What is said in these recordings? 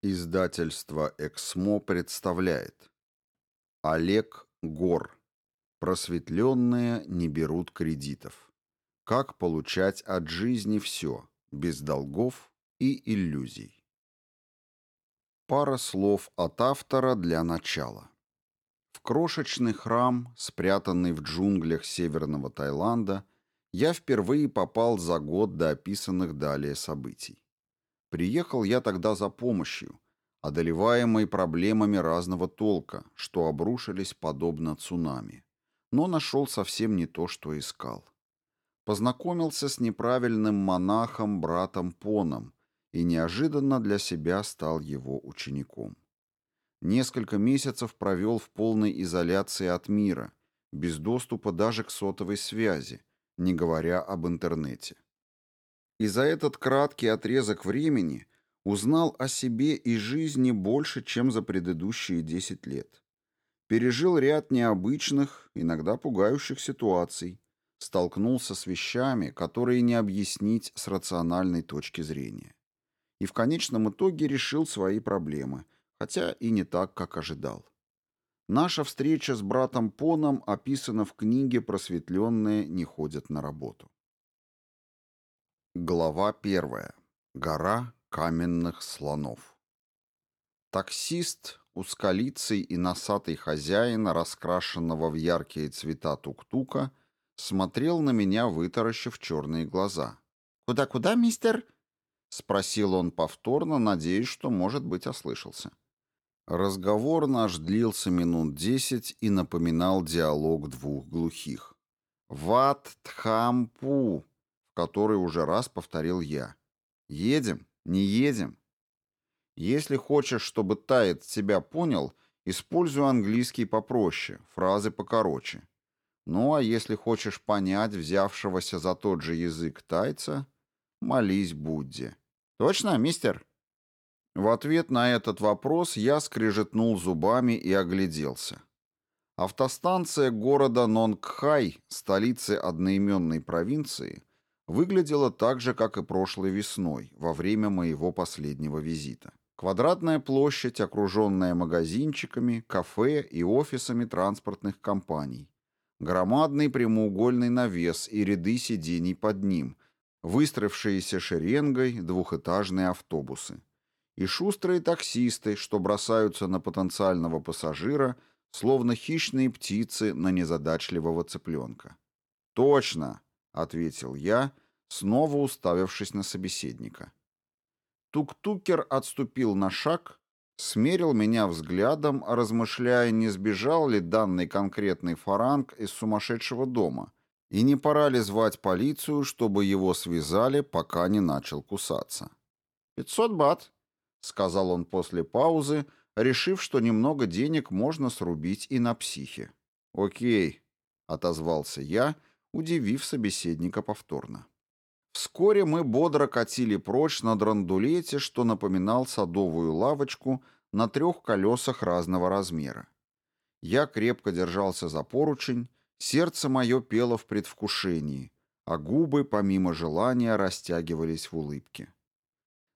Издательство «Эксмо» представляет Олег Гор «Просветленные не берут кредитов. Как получать от жизни все, без долгов и иллюзий». Пара слов от автора для начала. В крошечный храм, спрятанный в джунглях северного Таиланда, я впервые попал за год до описанных далее событий. Приехал я тогда за помощью, одолеваемой проблемами разного толка, что обрушились подобно цунами. Но нашел совсем не то, что искал. Познакомился с неправильным монахом братом Поном и неожиданно для себя стал его учеником. Несколько месяцев провел в полной изоляции от мира, без доступа даже к сотовой связи, не говоря об интернете. И за этот краткий отрезок времени узнал о себе и жизни больше, чем за предыдущие 10 лет. Пережил ряд необычных, иногда пугающих ситуаций, столкнулся с вещами, которые не объяснить с рациональной точки зрения. И в конечном итоге решил свои проблемы, хотя и не так, как ожидал. Наша встреча с братом Поном описана в книге «Просветленные не ходят на работу». Глава первая. Гора каменных слонов. Таксист, ускалицый и носатый хозяин, раскрашенного в яркие цвета тук-тука, смотрел на меня, вытаращив черные глаза. «Куда-куда, мистер?» — спросил он повторно, надеясь, что, может быть, ослышался. Разговор наш длился минут десять и напоминал диалог двух глухих. «Ват-тхампу!» который уже раз повторил я. «Едем, не едем». Если хочешь, чтобы Тает тебя понял, используй английский попроще, фразы покороче. Ну а если хочешь понять взявшегося за тот же язык тайца, молись Будде. Точно, мистер? В ответ на этот вопрос я скрежетнул зубами и огляделся. Автостанция города Нонгхай, столицы одноименной провинции, выглядела так же, как и прошлой весной, во время моего последнего визита. Квадратная площадь, окруженная магазинчиками, кафе и офисами транспортных компаний. Громадный прямоугольный навес и ряды сидений под ним, выстроившиеся шеренгой двухэтажные автобусы. И шустрые таксисты, что бросаются на потенциального пассажира, словно хищные птицы на незадачливого цыпленка. «Точно!» ответил я, снова уставившись на собеседника. Тук-тукер отступил на шаг, смерил меня взглядом, размышляя, не сбежал ли данный конкретный фаранг из сумасшедшего дома, и не пора ли звать полицию, чтобы его связали, пока не начал кусаться. «Пятьсот бат», — сказал он после паузы, решив, что немного денег можно срубить и на психе. «Окей», — отозвался я, — удивив собеседника повторно. Вскоре мы бодро катили прочь на драндулете, что напоминал садовую лавочку на трех колесах разного размера. Я крепко держался за поручень, сердце мое пело в предвкушении, а губы, помимо желания, растягивались в улыбке.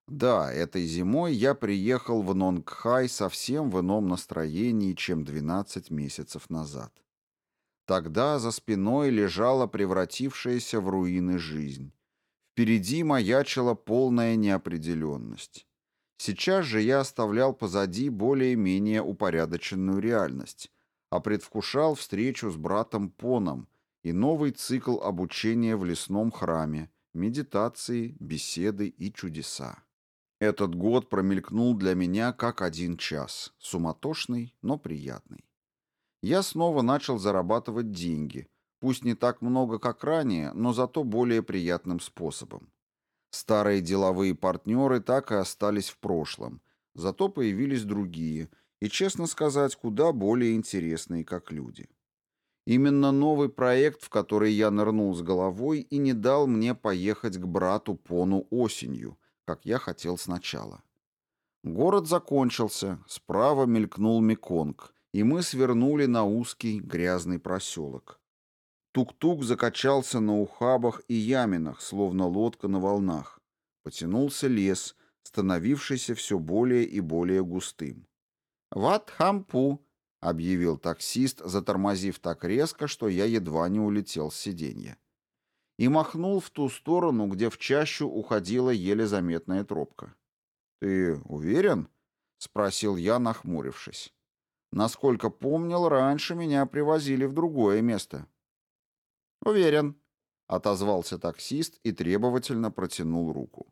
Да, этой зимой я приехал в Нонгхай совсем в ином настроении, чем 12 месяцев назад. Тогда за спиной лежала превратившаяся в руины жизнь. Впереди маячила полная неопределенность. Сейчас же я оставлял позади более-менее упорядоченную реальность, а предвкушал встречу с братом Поном и новый цикл обучения в лесном храме, медитации, беседы и чудеса. Этот год промелькнул для меня как один час, суматошный, но приятный. Я снова начал зарабатывать деньги, пусть не так много, как ранее, но зато более приятным способом. Старые деловые партнеры так и остались в прошлом, зато появились другие и, честно сказать, куда более интересные как люди. Именно новый проект, в который я нырнул с головой и не дал мне поехать к брату Пону осенью, как я хотел сначала. Город закончился, справа мелькнул Меконг — и мы свернули на узкий грязный проселок. Тук-тук закачался на ухабах и яминах, словно лодка на волнах. Потянулся лес, становившийся все более и более густым. «Ват хампу!» — объявил таксист, затормозив так резко, что я едва не улетел с сиденья. И махнул в ту сторону, где в чащу уходила еле заметная тропка. «Ты уверен?» — спросил я, нахмурившись. Насколько помнил, раньше меня привозили в другое место. Уверен, отозвался таксист и требовательно протянул руку.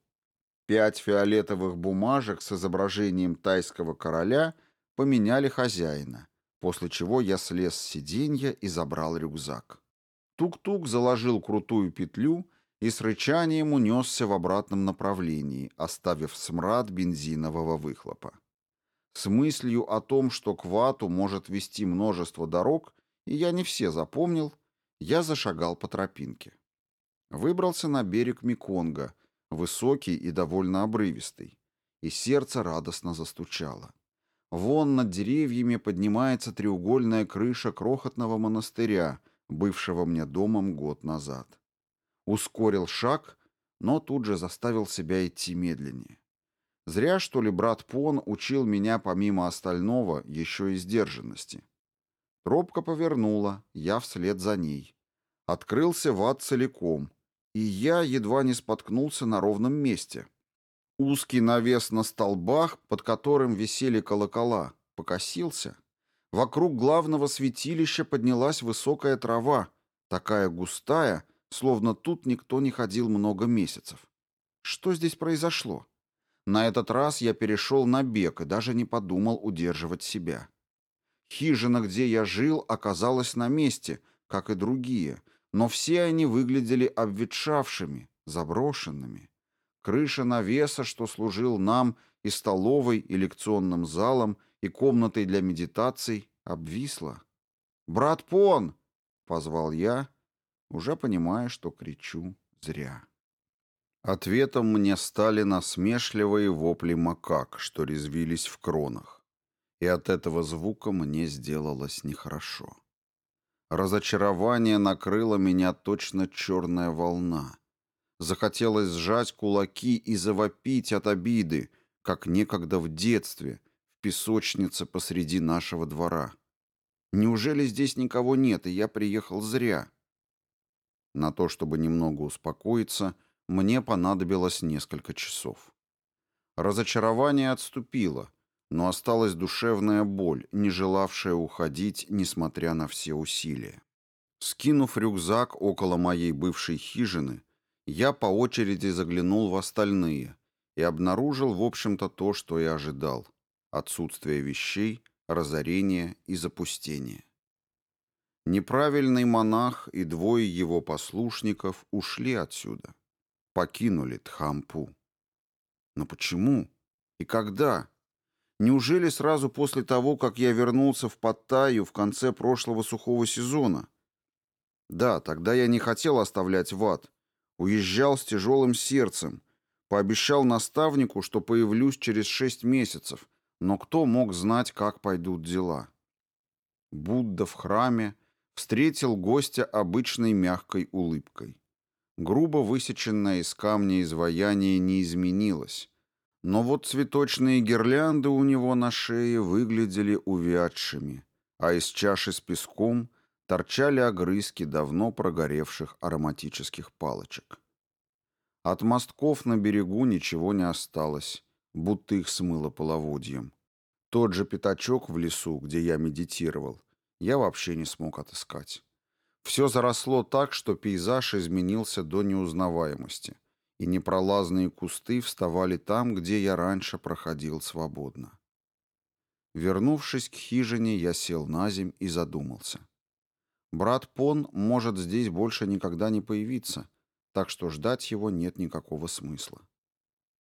Пять фиолетовых бумажек с изображением тайского короля поменяли хозяина, после чего я слез с сиденья и забрал рюкзак. Тук-тук заложил крутую петлю и с рычанием унесся в обратном направлении, оставив смрад бензинового выхлопа. С мыслью о том, что квату может вести множество дорог, и я не все запомнил, я зашагал по тропинке. Выбрался на берег Меконга, высокий и довольно обрывистый, и сердце радостно застучало. Вон над деревьями поднимается треугольная крыша крохотного монастыря, бывшего мне домом год назад. Ускорил шаг, но тут же заставил себя идти медленнее. Зря, что ли, брат Пон учил меня помимо остального еще и сдержанности. Тропка повернула, я вслед за ней. Открылся ват целиком, и я едва не споткнулся на ровном месте. Узкий навес на столбах, под которым висели колокола, покосился. Вокруг главного святилища поднялась высокая трава, такая густая, словно тут никто не ходил много месяцев. Что здесь произошло? На этот раз я перешел на бег и даже не подумал удерживать себя. Хижина, где я жил, оказалась на месте, как и другие, но все они выглядели обветшавшими, заброшенными. Крыша навеса, что служил нам и столовой, и лекционным залом, и комнатой для медитаций, обвисла. «Брат Пон!» — позвал я, уже понимая, что кричу зря. Ответом мне стали насмешливые вопли макак, что резвились в кронах. И от этого звука мне сделалось нехорошо. Разочарование накрыло меня точно черная волна. Захотелось сжать кулаки и завопить от обиды, как некогда в детстве, в песочнице посреди нашего двора. Неужели здесь никого нет, и я приехал зря? На то, чтобы немного успокоиться, — мне понадобилось несколько часов. Разочарование отступило, но осталась душевная боль, не желавшая уходить, несмотря на все усилия. Скинув рюкзак около моей бывшей хижины, я по очереди заглянул в остальные и обнаружил, в общем-то, то, что я ожидал – отсутствие вещей, разорение и запустение. Неправильный монах и двое его послушников ушли отсюда покинули Тхампу. Но почему и когда? Неужели сразу после того, как я вернулся в Паттайю в конце прошлого сухого сезона? Да, тогда я не хотел оставлять ват. Уезжал с тяжелым сердцем. Пообещал наставнику, что появлюсь через шесть месяцев. Но кто мог знать, как пойдут дела? Будда в храме встретил гостя обычной мягкой улыбкой грубо высеченное из камня изваяние не изменилось, но вот цветочные гирлянды у него на шее выглядели увядшими, а из чаши с песком торчали огрызки давно прогоревших ароматических палочек. От мостков на берегу ничего не осталось, будто их смыло половодьем. Тот же пятачок в лесу, где я медитировал, я вообще не смог отыскать. Все заросло так, что пейзаж изменился до неузнаваемости, и непролазные кусты вставали там, где я раньше проходил свободно. Вернувшись к хижине, я сел на земь и задумался. Брат Пон может здесь больше никогда не появиться, так что ждать его нет никакого смысла.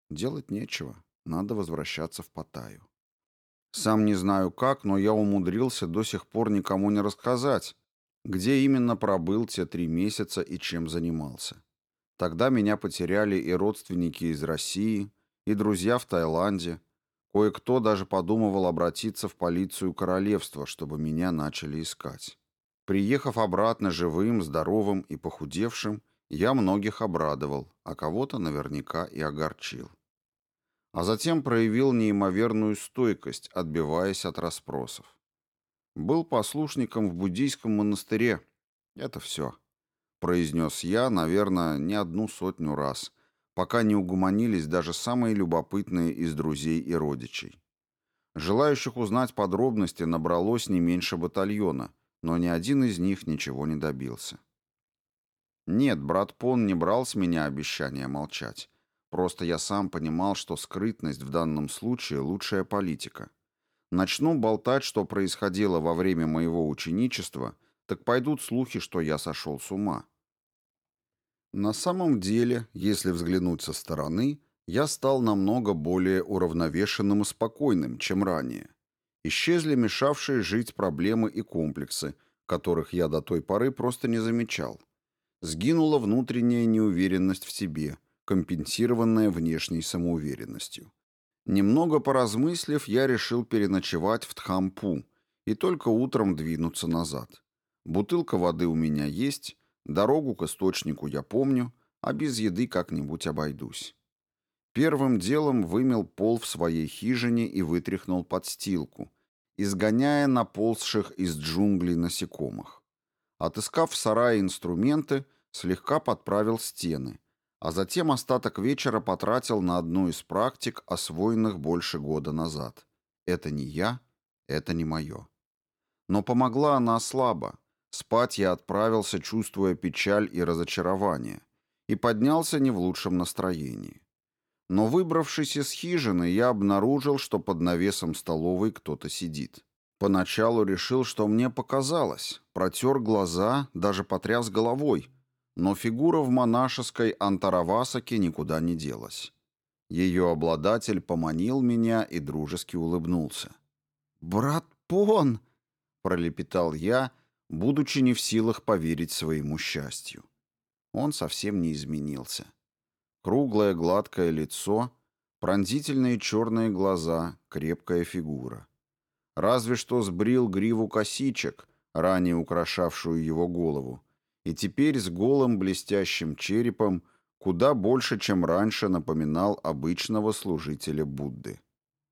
Делать нечего, надо возвращаться в Паттайю. Сам не знаю как, но я умудрился до сих пор никому не рассказать, где именно пробыл те три месяца и чем занимался. Тогда меня потеряли и родственники из России, и друзья в Таиланде. Кое-кто даже подумывал обратиться в полицию королевства, чтобы меня начали искать. Приехав обратно живым, здоровым и похудевшим, я многих обрадовал, а кого-то наверняка и огорчил. А затем проявил неимоверную стойкость, отбиваясь от расспросов был послушником в буддийском монастыре. Это все», — произнес я, наверное, не одну сотню раз, пока не угомонились даже самые любопытные из друзей и родичей. Желающих узнать подробности набралось не меньше батальона, но ни один из них ничего не добился. Нет, брат Пон не брал с меня обещания молчать. Просто я сам понимал, что скрытность в данном случае – лучшая политика. Начну болтать, что происходило во время моего ученичества, так пойдут слухи, что я сошел с ума. На самом деле, если взглянуть со стороны, я стал намного более уравновешенным и спокойным, чем ранее. Исчезли мешавшие жить проблемы и комплексы, которых я до той поры просто не замечал. Сгинула внутренняя неуверенность в себе, компенсированная внешней самоуверенностью. Немного поразмыслив, я решил переночевать в Тхампу и только утром двинуться назад. Бутылка воды у меня есть, дорогу к источнику я помню, а без еды как-нибудь обойдусь. Первым делом вымел пол в своей хижине и вытряхнул подстилку, изгоняя наползших из джунглей насекомых. Отыскав в сарае инструменты, слегка подправил стены – а затем остаток вечера потратил на одну из практик, освоенных больше года назад. Это не я, это не мое. Но помогла она слабо. Спать я отправился, чувствуя печаль и разочарование, и поднялся не в лучшем настроении. Но выбравшись из хижины, я обнаружил, что под навесом столовой кто-то сидит. Поначалу решил, что мне показалось, протер глаза, даже потряс головой — но фигура в монашеской антаравасаке никуда не делась. Ее обладатель поманил меня и дружески улыбнулся. «Брат Пон!» — пролепетал я, будучи не в силах поверить своему счастью. Он совсем не изменился. Круглое гладкое лицо, пронзительные черные глаза, крепкая фигура. Разве что сбрил гриву косичек, ранее украшавшую его голову, и теперь с голым блестящим черепом куда больше, чем раньше напоминал обычного служителя Будды.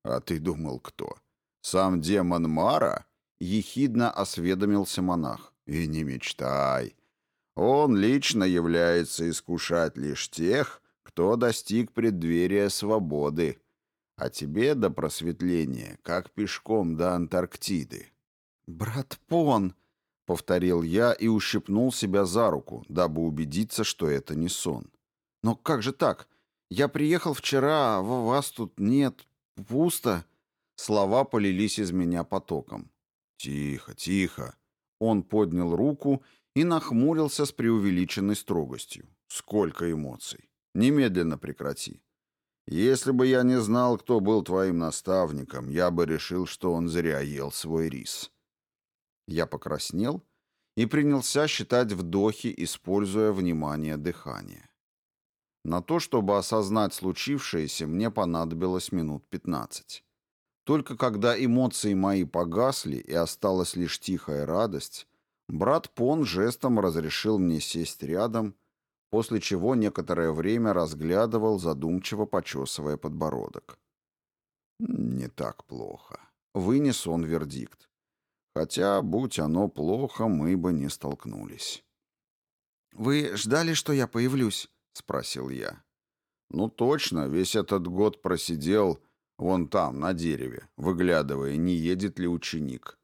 «А ты думал, кто? Сам демон Мара?» — ехидно осведомился монах. «И не мечтай. Он лично является искушать лишь тех, кто достиг преддверия свободы, а тебе до просветления, как пешком до Антарктиды». «Брат Пон!» Повторил я и ущипнул себя за руку, дабы убедиться, что это не сон. «Но как же так? Я приехал вчера, а вас тут нет. Пусто». Слова полились из меня потоком. «Тихо, тихо». Он поднял руку и нахмурился с преувеличенной строгостью. «Сколько эмоций! Немедленно прекрати!» «Если бы я не знал, кто был твоим наставником, я бы решил, что он зря ел свой рис». Я покраснел и принялся считать вдохи, используя внимание дыхания. На то, чтобы осознать случившееся, мне понадобилось минут 15. Только когда эмоции мои погасли и осталась лишь тихая радость, брат Пон жестом разрешил мне сесть рядом, после чего некоторое время разглядывал, задумчиво почесывая подбородок. «Не так плохо». Вынес он вердикт. Хотя, будь оно плохо, мы бы не столкнулись. «Вы ждали, что я появлюсь?» — спросил я. «Ну точно, весь этот год просидел вон там, на дереве, выглядывая, не едет ли ученик».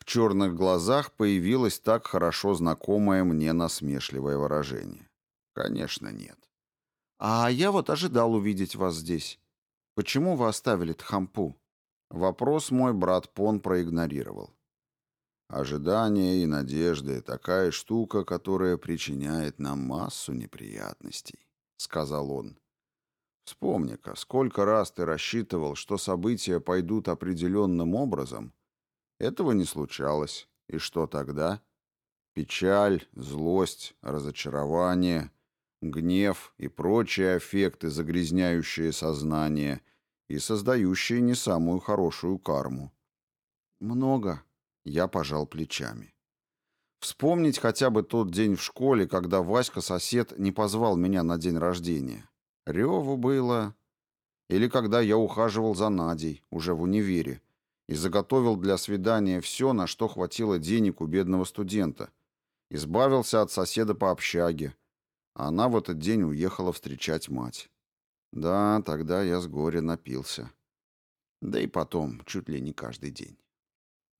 В черных глазах появилось так хорошо знакомое мне насмешливое выражение. «Конечно, нет». «А я вот ожидал увидеть вас здесь. Почему вы оставили Тхампу?» Вопрос мой брат Пон проигнорировал. Ожидание и надежды — такая штука, которая причиняет нам массу неприятностей», — сказал он. «Вспомни-ка, сколько раз ты рассчитывал, что события пойдут определенным образом? Этого не случалось. И что тогда? Печаль, злость, разочарование, гнев и прочие аффекты, загрязняющие сознание и создающие не самую хорошую карму». «Много», я пожал плечами. Вспомнить хотя бы тот день в школе, когда Васька-сосед не позвал меня на день рождения. Реву было. Или когда я ухаживал за Надей, уже в универе, и заготовил для свидания все, на что хватило денег у бедного студента. Избавился от соседа по общаге. А она в этот день уехала встречать мать. Да, тогда я с горя напился. Да и потом, чуть ли не каждый день.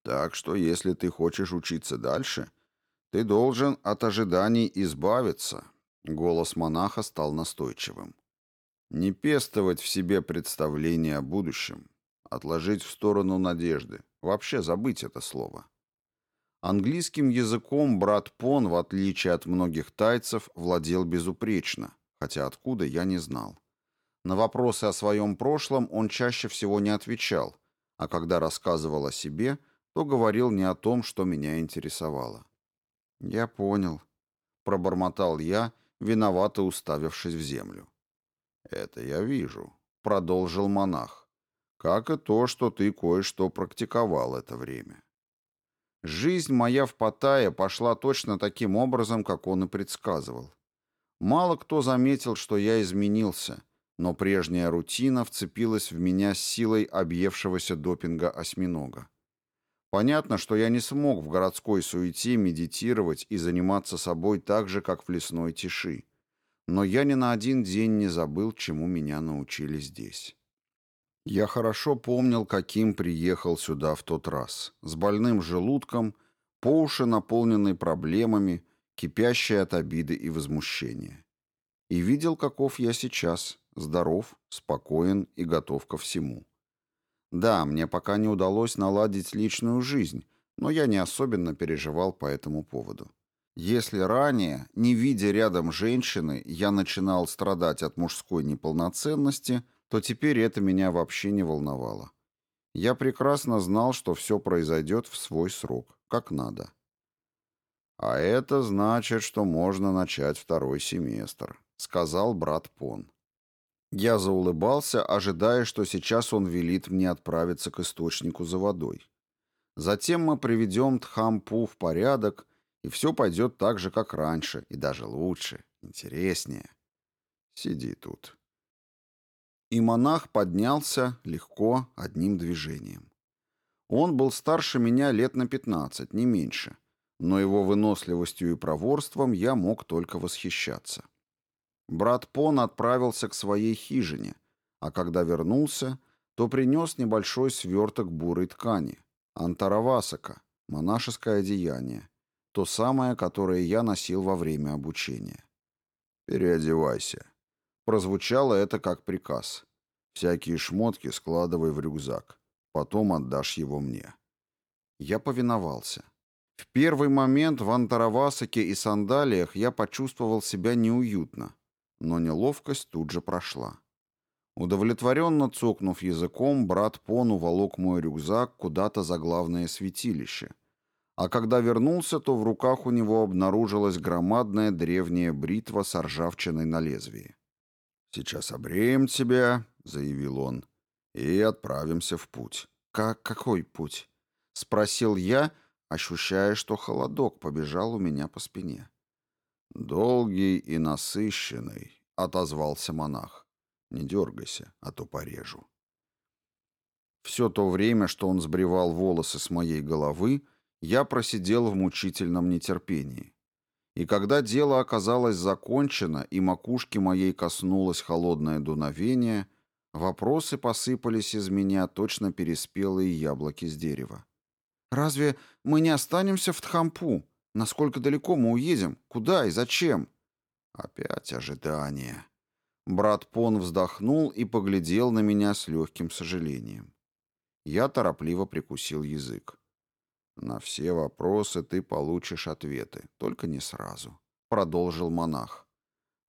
Так что, если ты хочешь учиться дальше, ты должен от ожиданий избавиться. Голос монаха стал настойчивым. Не пестовать в себе представление о будущем, отложить в сторону надежды, вообще забыть это слово. Английским языком брат Пон, в отличие от многих тайцев, владел безупречно, хотя откуда я не знал. На вопросы о своем прошлом он чаще всего не отвечал, а когда рассказывал о себе – то говорил не о том, что меня интересовало. «Я понял», — пробормотал я, виновато уставившись в землю. «Это я вижу», — продолжил монах, — «как и то, что ты кое-что практиковал это время». Жизнь моя в Паттайе пошла точно таким образом, как он и предсказывал. Мало кто заметил, что я изменился, но прежняя рутина вцепилась в меня с силой объевшегося допинга осьминога. Понятно, что я не смог в городской суете медитировать и заниматься собой так же, как в лесной тиши. Но я ни на один день не забыл, чему меня научили здесь. Я хорошо помнил, каким приехал сюда в тот раз. С больным желудком, по уши наполненный проблемами, кипящий от обиды и возмущения. И видел, каков я сейчас, здоров, спокоен и готов ко всему. Да, мне пока не удалось наладить личную жизнь, но я не особенно переживал по этому поводу. Если ранее, не видя рядом женщины, я начинал страдать от мужской неполноценности, то теперь это меня вообще не волновало. Я прекрасно знал, что все произойдет в свой срок, как надо. «А это значит, что можно начать второй семестр», — сказал брат Пон. Я заулыбался, ожидая, что сейчас он велит мне отправиться к источнику за водой. Затем мы приведем Тхампу в порядок, и все пойдет так же, как раньше, и даже лучше, интереснее. Сиди тут. И монах поднялся легко, одним движением. Он был старше меня лет на 15, не меньше, но его выносливостью и проворством я мог только восхищаться. Брат Пон отправился к своей хижине, а когда вернулся, то принес небольшой сверток бурой ткани, антаравасака, монашеское одеяние, то самое, которое я носил во время обучения. «Переодевайся», — прозвучало это как приказ. «Всякие шмотки складывай в рюкзак, потом отдашь его мне». Я повиновался. В первый момент в антаравасаке и сандалиях я почувствовал себя неуютно, но неловкость тут же прошла. Удовлетворенно цокнув языком, брат Пон уволок мой рюкзак куда-то за главное святилище. А когда вернулся, то в руках у него обнаружилась громадная древняя бритва с ржавчиной на лезвии. «Сейчас обреем тебя», — заявил он, — «и отправимся в путь». «Как какой путь?» — спросил я, ощущая, что холодок побежал у меня по спине. «Долгий и насыщенный», а — отозвался монах. «Не дергайся, а то порежу». Все то время, что он сбривал волосы с моей головы, я просидел в мучительном нетерпении. И когда дело оказалось закончено и макушке моей коснулось холодное дуновение, вопросы посыпались из меня точно переспелые яблоки с дерева. «Разве мы не останемся в Тхампу?» Насколько далеко мы уедем? Куда и зачем? Опять ожидание. Брат Пон вздохнул и поглядел на меня с легким сожалением. Я торопливо прикусил язык. На все вопросы ты получишь ответы, только не сразу, продолжил монах.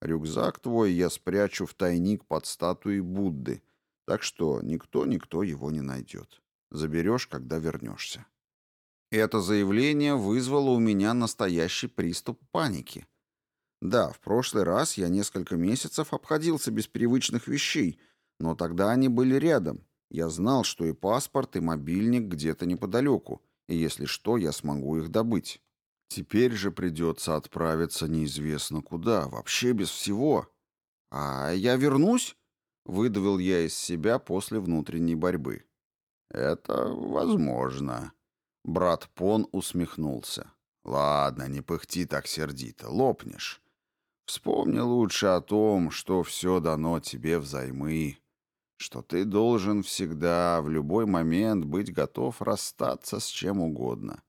Рюкзак твой я спрячу в тайник под статуей Будды, так что никто-никто его не найдет. Заберешь, когда вернешься. Это заявление вызвало у меня настоящий приступ паники. Да, в прошлый раз я несколько месяцев обходился без привычных вещей, но тогда они были рядом. Я знал, что и паспорт, и мобильник где-то неподалеку, и если что, я смогу их добыть. Теперь же придется отправиться неизвестно куда, вообще без всего. А я вернусь? Выдавил я из себя после внутренней борьбы. Это возможно. Брат Пон усмехнулся. «Ладно, не пыхти так сердито, лопнешь. Вспомни лучше о том, что все дано тебе взаймы, что ты должен всегда, в любой момент быть готов расстаться с чем угодно.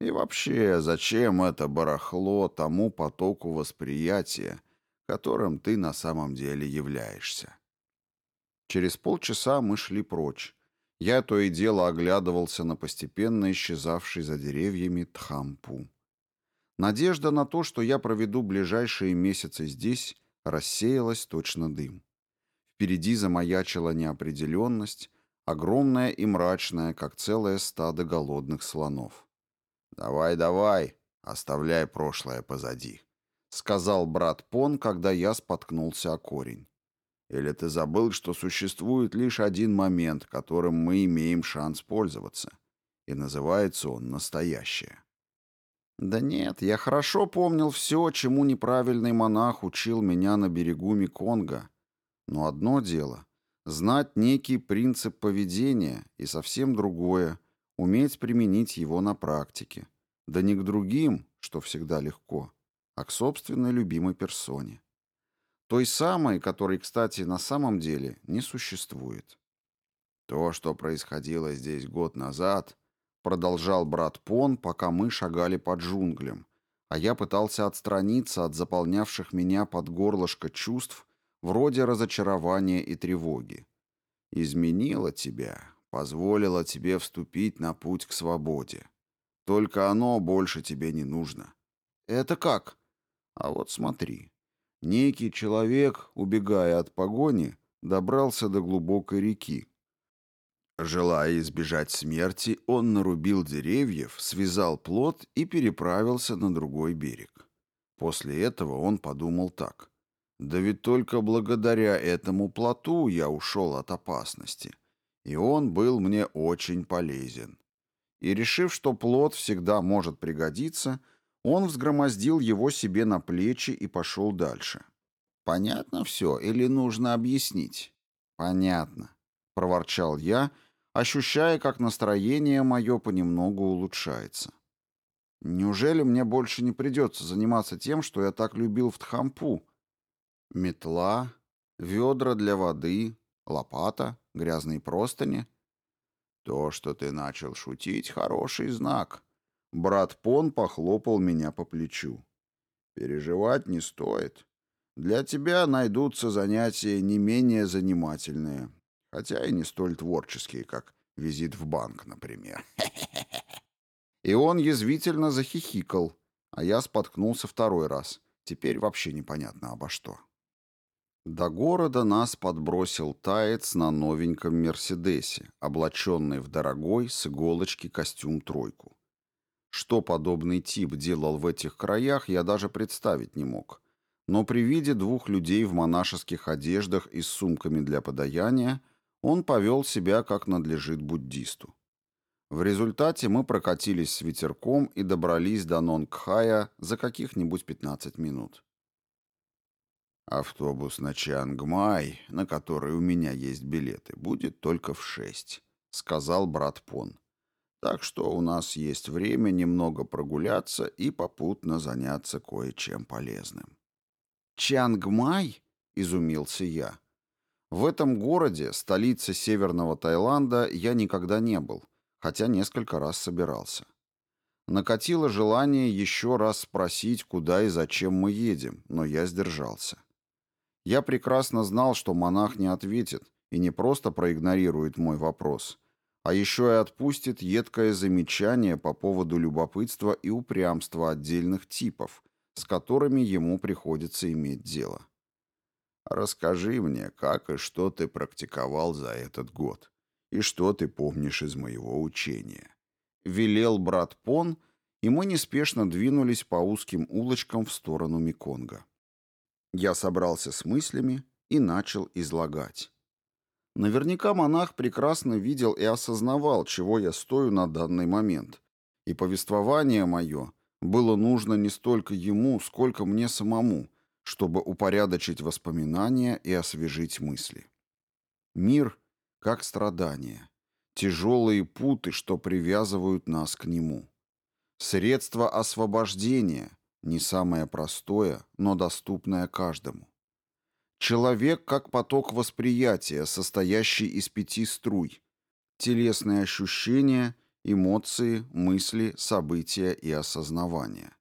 И вообще, зачем это барахло тому потоку восприятия, которым ты на самом деле являешься?» Через полчаса мы шли прочь, я то и дело оглядывался на постепенно исчезавший за деревьями Тхампу. Надежда на то, что я проведу ближайшие месяцы здесь, рассеялась точно дым. Впереди замаячила неопределенность, огромная и мрачная, как целое стадо голодных слонов. «Давай, давай, оставляй прошлое позади», — сказал брат Пон, когда я споткнулся о корень. Или ты забыл, что существует лишь один момент, которым мы имеем шанс пользоваться? И называется он настоящее. Да нет, я хорошо помнил все, чему неправильный монах учил меня на берегу Меконга. Но одно дело — знать некий принцип поведения, и совсем другое — уметь применить его на практике. Да не к другим, что всегда легко, а к собственной любимой персоне той самой, которой, кстати, на самом деле не существует. То, что происходило здесь год назад, продолжал брат Пон, пока мы шагали по джунглям, а я пытался отстраниться от заполнявших меня под горлышко чувств вроде разочарования и тревоги. Изменило тебя, позволило тебе вступить на путь к свободе. Только оно больше тебе не нужно. Это как? А вот смотри некий человек, убегая от погони, добрался до глубокой реки. Желая избежать смерти, он нарубил деревьев, связал плод и переправился на другой берег. После этого он подумал так. «Да ведь только благодаря этому плоту я ушел от опасности, и он был мне очень полезен». И решив, что плод всегда может пригодиться – он взгромоздил его себе на плечи и пошел дальше. «Понятно все или нужно объяснить?» «Понятно», — проворчал я, ощущая, как настроение мое понемногу улучшается. «Неужели мне больше не придется заниматься тем, что я так любил в Тхампу? Метла, ведра для воды, лопата, грязные простыни?» «То, что ты начал шутить, хороший знак», Брат Пон похлопал меня по плечу. «Переживать не стоит. Для тебя найдутся занятия не менее занимательные, хотя и не столь творческие, как визит в банк, например». И он язвительно захихикал, а я споткнулся второй раз. Теперь вообще непонятно обо что. До города нас подбросил таец на новеньком «Мерседесе», облаченный в дорогой с иголочки костюм-тройку. Что подобный тип делал в этих краях, я даже представить не мог. Но при виде двух людей в монашеских одеждах и с сумками для подаяния он повел себя, как надлежит буддисту. В результате мы прокатились с ветерком и добрались до Нонгхая за каких-нибудь 15 минут. «Автобус на Чангмай, на который у меня есть билеты, будет только в шесть», — сказал брат Пон так что у нас есть время немного прогуляться и попутно заняться кое-чем полезным. «Чангмай?» — изумился я. В этом городе, столице Северного Таиланда, я никогда не был, хотя несколько раз собирался. Накатило желание еще раз спросить, куда и зачем мы едем, но я сдержался. Я прекрасно знал, что монах не ответит и не просто проигнорирует мой вопрос — а еще и отпустит едкое замечание по поводу любопытства и упрямства отдельных типов, с которыми ему приходится иметь дело. «Расскажи мне, как и что ты практиковал за этот год, и что ты помнишь из моего учения». Велел брат Пон, и мы неспешно двинулись по узким улочкам в сторону Меконга. Я собрался с мыслями и начал излагать. Наверняка монах прекрасно видел и осознавал, чего я стою на данный момент. И повествование мое было нужно не столько ему, сколько мне самому, чтобы упорядочить воспоминания и освежить мысли. Мир как страдание, тяжелые путы, что привязывают нас к нему. Средство освобождения, не самое простое, но доступное каждому. Человек как поток восприятия, состоящий из пяти струй. Телесные ощущения, эмоции, мысли, события и осознавания.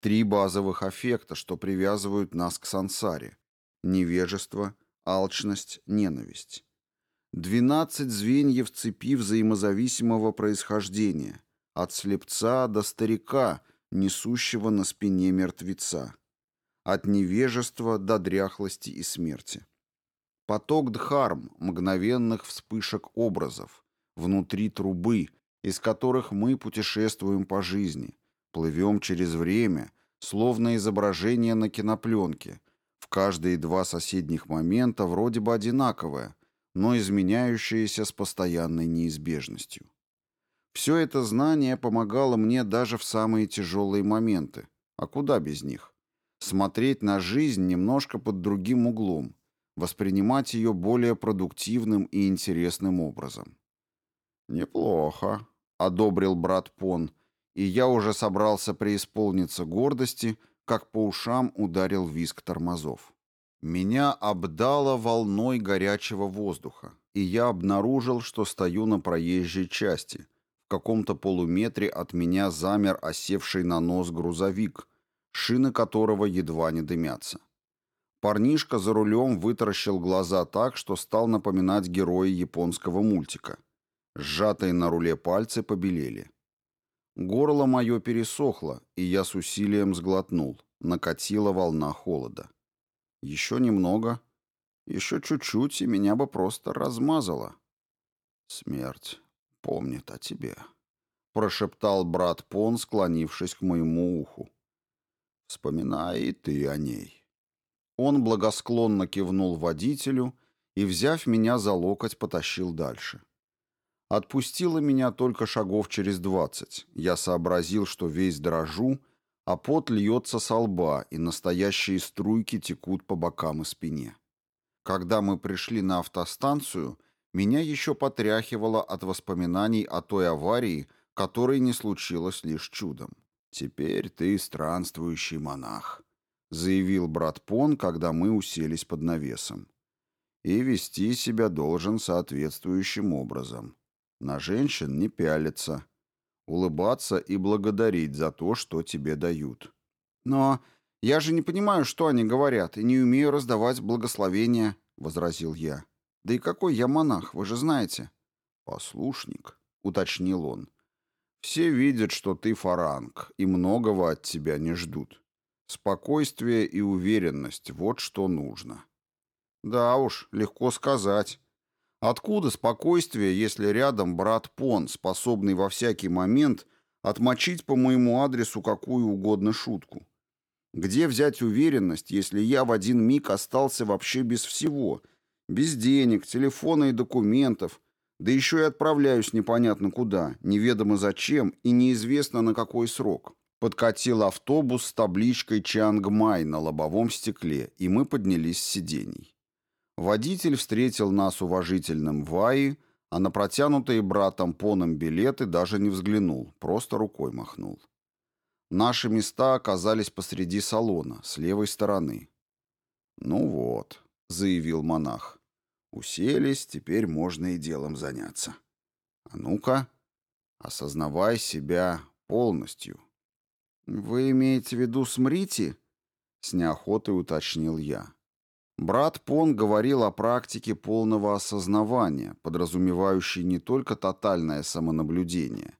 Три базовых аффекта, что привязывают нас к сансаре. Невежество, алчность, ненависть. 12 звеньев цепи взаимозависимого происхождения, от слепца до старика, несущего на спине мертвеца от невежества до дряхлости и смерти. Поток дхарм, мгновенных вспышек образов, внутри трубы, из которых мы путешествуем по жизни, плывем через время, словно изображение на кинопленке, в каждые два соседних момента вроде бы одинаковое, но изменяющееся с постоянной неизбежностью. Все это знание помогало мне даже в самые тяжелые моменты, а куда без них? смотреть на жизнь немножко под другим углом, воспринимать ее более продуктивным и интересным образом. «Неплохо», — одобрил брат Пон, и я уже собрался преисполниться гордости, как по ушам ударил виск тормозов. Меня обдало волной горячего воздуха, и я обнаружил, что стою на проезжей части. В каком-то полуметре от меня замер осевший на нос грузовик — шины которого едва не дымятся. Парнишка за рулем вытаращил глаза так, что стал напоминать героя японского мультика. Сжатые на руле пальцы побелели. Горло мое пересохло, и я с усилием сглотнул. Накатила волна холода. Еще немного, еще чуть-чуть, и меня бы просто размазало. «Смерть помнит о тебе», — прошептал брат Пон, склонившись к моему уху. Вспоминай ты о ней». Он благосклонно кивнул водителю и, взяв меня за локоть, потащил дальше. Отпустила меня только шагов через двадцать. Я сообразил, что весь дрожу, а пот льется со лба, и настоящие струйки текут по бокам и спине. Когда мы пришли на автостанцию, меня еще потряхивало от воспоминаний о той аварии, которой не случилось лишь чудом. «Теперь ты странствующий монах», — заявил брат Пон, когда мы уселись под навесом. «И вести себя должен соответствующим образом. На женщин не пялиться, улыбаться и благодарить за то, что тебе дают». «Но я же не понимаю, что они говорят, и не умею раздавать благословения», — возразил я. «Да и какой я монах, вы же знаете». «Послушник», — уточнил он. Все видят, что ты фаранг, и многого от тебя не ждут. Спокойствие и уверенность — вот что нужно. Да уж, легко сказать. Откуда спокойствие, если рядом брат Пон, способный во всякий момент отмочить по моему адресу какую угодно шутку? Где взять уверенность, если я в один миг остался вообще без всего? Без денег, телефона и документов — да еще и отправляюсь непонятно куда, неведомо зачем и неизвестно на какой срок. Подкатил автобус с табличкой «Чангмай» на лобовом стекле, и мы поднялись с сидений. Водитель встретил нас уважительным ваи, а на протянутые братом поном билеты даже не взглянул, просто рукой махнул. Наши места оказались посреди салона, с левой стороны. «Ну вот», — заявил монах, Уселись, теперь можно и делом заняться. А ну-ка, осознавай себя полностью. Вы имеете в виду «смрите»? С неохотой уточнил я. Брат Пон говорил о практике полного осознавания, подразумевающей не только тотальное самонаблюдение,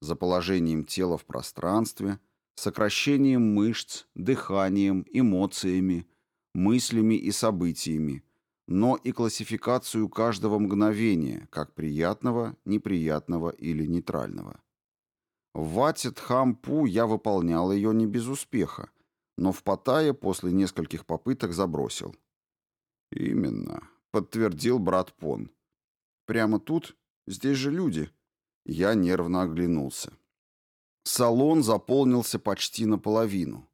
за положением тела в пространстве, сокращением мышц, дыханием, эмоциями, мыслями и событиями, но и классификацию каждого мгновения, как приятного, неприятного или нейтрального. В Ватитхампу я выполнял ее не без успеха, но в Паттайе после нескольких попыток забросил. «Именно», — подтвердил брат Пон. «Прямо тут? Здесь же люди». Я нервно оглянулся. Салон заполнился почти наполовину.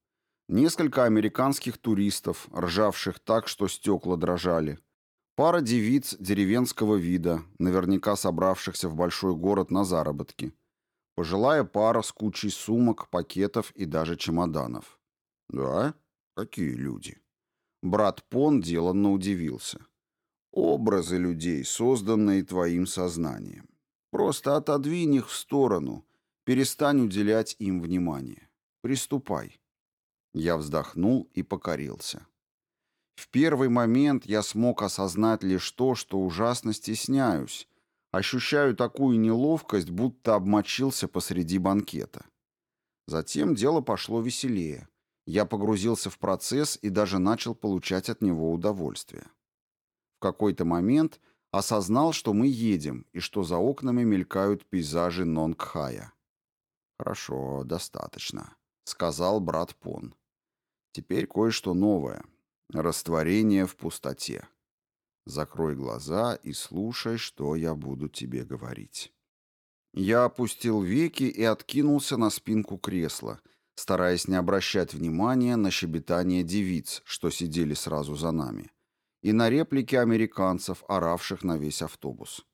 Несколько американских туристов, ржавших так, что стекла дрожали. Пара девиц деревенского вида, наверняка собравшихся в большой город на заработки. Пожилая пара с кучей сумок, пакетов и даже чемоданов. Да? Какие люди? Брат Пон деланно удивился. Образы людей, созданные твоим сознанием. Просто отодвинь их в сторону, перестань уделять им внимание. Приступай. Я вздохнул и покорился. В первый момент я смог осознать лишь то, что ужасно стесняюсь, ощущаю такую неловкость, будто обмочился посреди банкета. Затем дело пошло веселее. Я погрузился в процесс и даже начал получать от него удовольствие. В какой-то момент осознал, что мы едем и что за окнами мелькают пейзажи Нонгхая. «Хорошо, достаточно», — сказал брат Пон. Теперь кое-что новое. Растворение в пустоте. Закрой глаза и слушай, что я буду тебе говорить. Я опустил веки и откинулся на спинку кресла, стараясь не обращать внимания на щебетание девиц, что сидели сразу за нами, и на реплики американцев, оравших на весь автобус.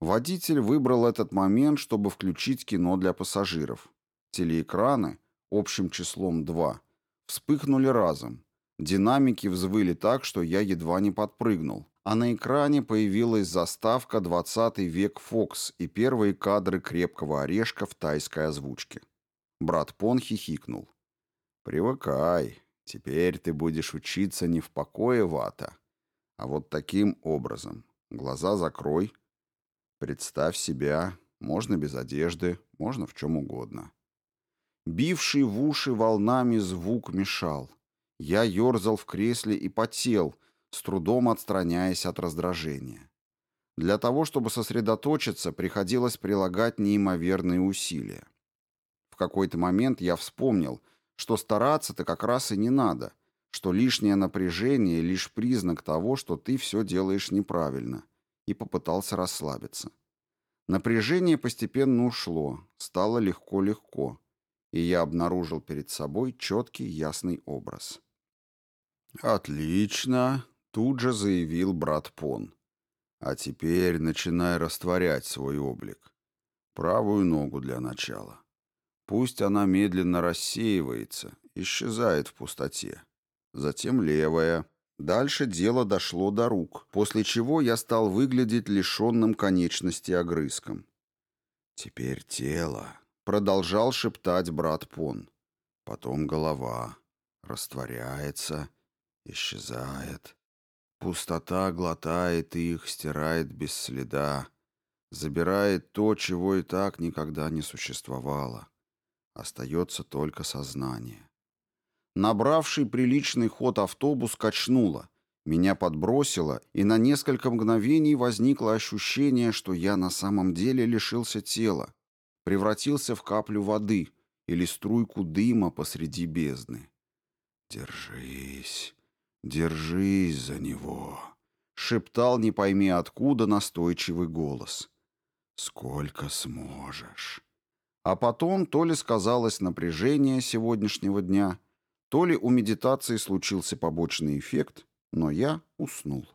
Водитель выбрал этот момент, чтобы включить кино для пассажиров. Телеэкраны, общим числом два – вспыхнули разом. Динамики взвыли так, что я едва не подпрыгнул. А на экране появилась заставка «20 век Фокс» и первые кадры «Крепкого орешка» в тайской озвучке. Брат Пон хихикнул. «Привыкай. Теперь ты будешь учиться не в покое вата, а вот таким образом. Глаза закрой. Представь себя. Можно без одежды, можно в чем угодно. Бивший в уши волнами звук мешал. Я ерзал в кресле и потел, с трудом отстраняясь от раздражения. Для того, чтобы сосредоточиться, приходилось прилагать неимоверные усилия. В какой-то момент я вспомнил, что стараться-то как раз и не надо, что лишнее напряжение — лишь признак того, что ты все делаешь неправильно, и попытался расслабиться. Напряжение постепенно ушло, стало легко-легко и я обнаружил перед собой четкий ясный образ. «Отлично!» — тут же заявил брат Пон. «А теперь начинай растворять свой облик. Правую ногу для начала. Пусть она медленно рассеивается, исчезает в пустоте. Затем левая. Дальше дело дошло до рук, после чего я стал выглядеть лишенным конечности огрызком. Теперь тело. Продолжал шептать брат Пон. Потом голова растворяется, исчезает. Пустота глотает их, стирает без следа. Забирает то, чего и так никогда не существовало. Остается только сознание. Набравший приличный ход автобус качнуло. Меня подбросило, и на несколько мгновений возникло ощущение, что я на самом деле лишился тела, превратился в каплю воды или струйку дыма посреди бездны. «Держись, держись за него!» — шептал не пойми откуда настойчивый голос. «Сколько сможешь!» А потом то ли сказалось напряжение сегодняшнего дня, то ли у медитации случился побочный эффект, но я уснул.